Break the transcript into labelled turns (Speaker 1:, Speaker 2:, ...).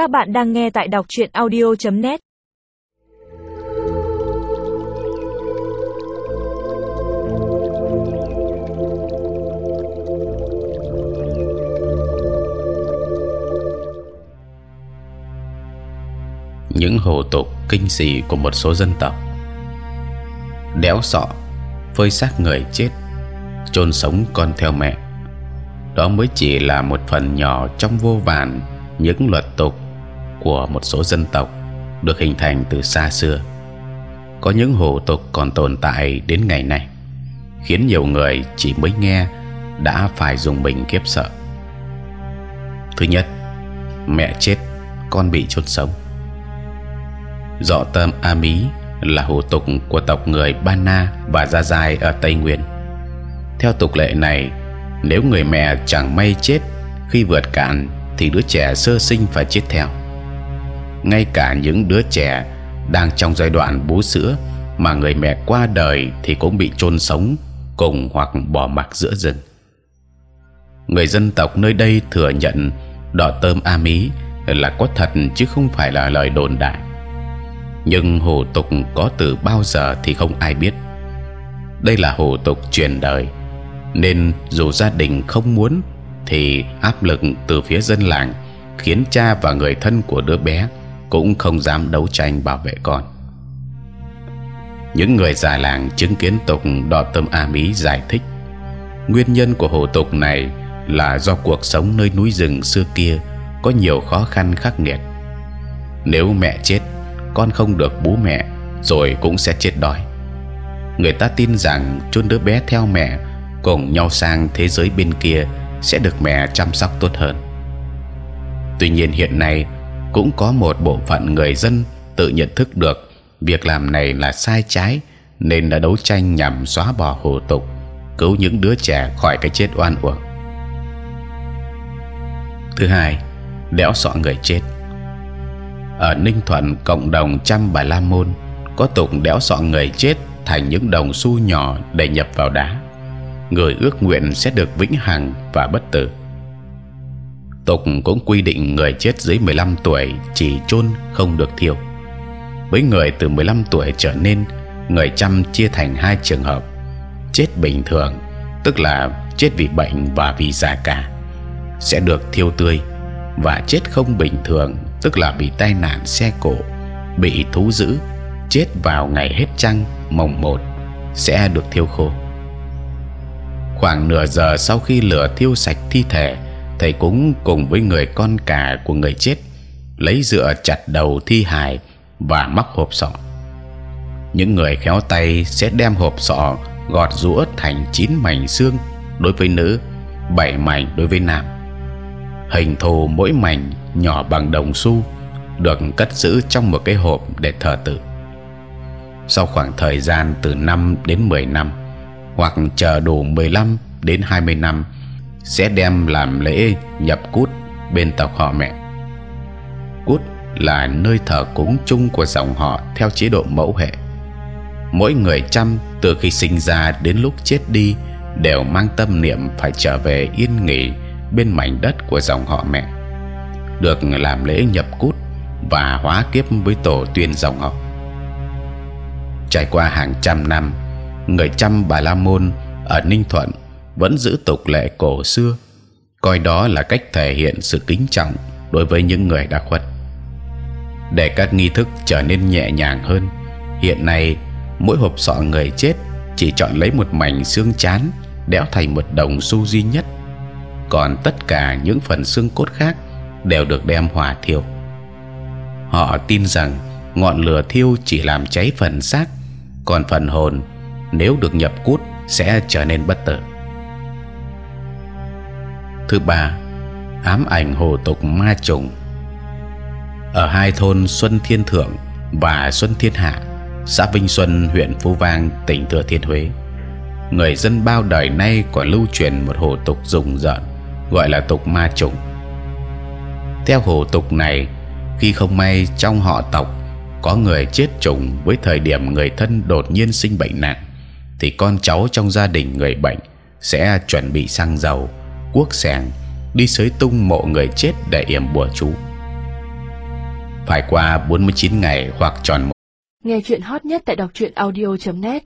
Speaker 1: Các bạn đang nghe tại đọc truyện audio.net.
Speaker 2: những hủ tục kinh dị của một số dân tộc đéo sọ, phơi xác người chết, chôn sống con theo mẹ đó mới chỉ là một phần nhỏ trong vô vàn những luật tục của một số dân tộc được hình thành từ xa xưa. Có những hủ tục còn tồn tại đến ngày nay, khiến nhiều người chỉ mới nghe đã phải dùng mình kiếp sợ. Thứ nhất, mẹ chết, con bị chôn sống. Dọ tâm a mí là hủ tục của tộc người ba na và gia giai ở tây nguyên. Theo tục lệ này, nếu người mẹ chẳng may chết khi vượt cạn thì đứa trẻ sơ sinh phải chết theo ngay cả những đứa trẻ đang trong giai đoạn bú sữa mà người mẹ qua đời thì cũng bị chôn sống cùng hoặc bỏ mặc giữa rừng. Người dân tộc nơi đây thừa nhận đọ tôm a mí là có thật chứ không phải là lời đồn đại. Nhưng hủ tục có từ bao giờ thì không ai biết. Đây là hủ tục truyền đời, nên dù gia đình không muốn thì áp lực từ phía dân làng khiến cha và người thân của đứa bé cũng không dám đấu tranh bảo vệ con. Những người già làng chứng kiến tục đo tâm a mí giải thích nguyên nhân của hồ tục này là do cuộc sống nơi núi rừng xưa kia có nhiều khó khăn khắc nghiệt. Nếu mẹ chết, con không được bú mẹ, rồi cũng sẽ chết đói. Người ta tin rằng chôn đứa bé theo mẹ cùng nhau sang thế giới bên kia sẽ được mẹ chăm sóc tốt hơn. Tuy nhiên hiện nay cũng có một bộ phận người dân tự nhận thức được việc làm này là sai trái nên đã đấu tranh nhằm xóa bỏ hủ tục, cứu những đứa trẻ khỏi cái chết oan uổng. Thứ hai, đẽo sọ người chết. Ở Ninh Thuận, cộng đồng trăm bà la môn có tục đẽo sọ người chết thành những đồng xu nhỏ để nhập vào đá người ước nguyện sẽ được vĩnh hằng và bất tử. Tục cũng quy định người chết dưới 15 tuổi chỉ chôn không được thiêu. Với người từ 15 tuổi trở lên, người chăm chia thành hai trường hợp: chết bình thường, tức là chết vì bệnh và vì già cả, sẽ được thiêu tươi, và chết không bình thường, tức là bị tai nạn xe cộ, bị thú dữ, chết vào ngày hết trăng mồng một sẽ được thiêu khô khoảng nửa giờ sau khi lửa thiêu sạch thi thể thầy cúng cùng với người con cả của người chết, lấy dựa chặt đầu thi hài và móc hộp sọ. Những người khéo tay sẽ đem hộp sọ gọt rũa thành chín mảnh xương đối với nữ, bảy mảnh đối với nam. Hình thù mỗi mảnh nhỏ bằng đồng xu được cất giữ trong một cái hộp để thờ tự. Sau khoảng thời gian từ 5 đến 10 năm, hoặc chờ đủ 15 đến 20 năm sẽ đem làm lễ nhập cút bên tộc họ mẹ. Cút là nơi thờ cúng chung của dòng họ theo chế độ mẫu hệ. Mỗi người chăm từ khi sinh ra đến lúc chết đi đều mang tâm niệm phải trở về yên nghỉ bên mảnh đất của dòng họ mẹ, được làm lễ nhập cút và hóa kiếp với tổ tiên dòng họ. Trải qua hàng trăm năm, người chăm bà la môn ở ninh thuận vẫn giữ tục lệ cổ xưa. Coi đó là cách thể hiện sự kính trọng đối với những người đã khuất. Để các nghi thức trở nên nhẹ nhàng hơn, hiện nay, mỗi hộp sọ người chết chỉ chọn lấy một mảnh xương chán, đẽo thành một đồng xu duy nhất. Còn tất cả những phần xương cốt khác đều được đem hỏa thiêu. Họ tin rằng ngọn lửa thiêu chỉ làm cháy phần xác, còn phần hồn, nếu được nhập cút sẽ trở nên bất tử. Thứ ba, ám ảnh hồ tục ma trùng ở hai thôn Xuân Thiên Thượng và Xuân Thiên Hạ, xã Vinh Xuân, huyện Phú Vang, tỉnh Thừa Thiên Huế. Người dân bao đời nay còn lưu truyền một hồ tục rùng rợn gọi là tục ma trùng. Theo hồ tục này, khi không may trong họ tộc có người chết trùng với thời điểm người thân đột nhiên sinh bệnh nặng thì con cháu trong gia đình người bệnh sẽ chuẩn bị xăng dầu, cuốc sẻng đi sới tung mộ người chết để yểm bùa chú. phải qua 49 ngày hoặc tròn một
Speaker 3: Nghe chuyện hot nhất tại đọc truyện audio.net